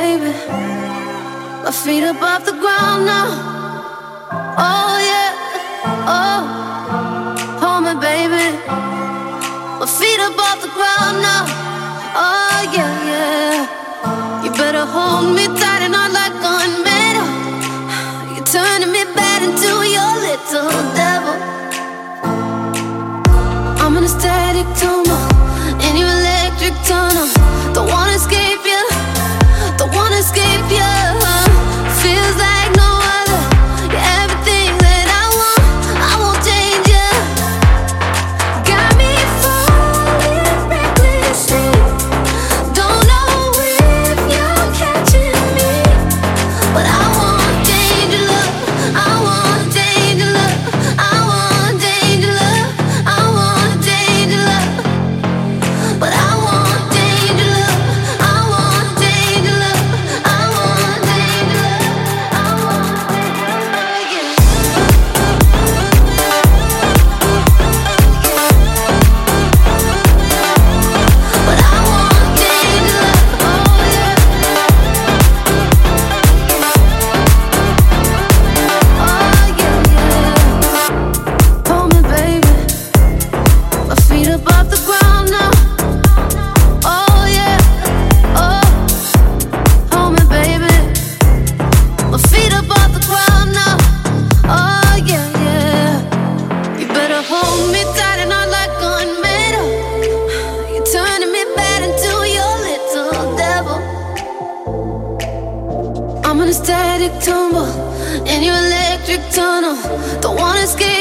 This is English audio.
baby. My feet above the ground now. Oh yeah, oh, hold me, baby. My feet above the ground now. Oh yeah, yeah. You better hold me tight and not like gunmetal. You're turning me bad into your little devil. I'm an ecstatic tumor. I'm in a static tumble in your electric tunnel. Don't wanna escape.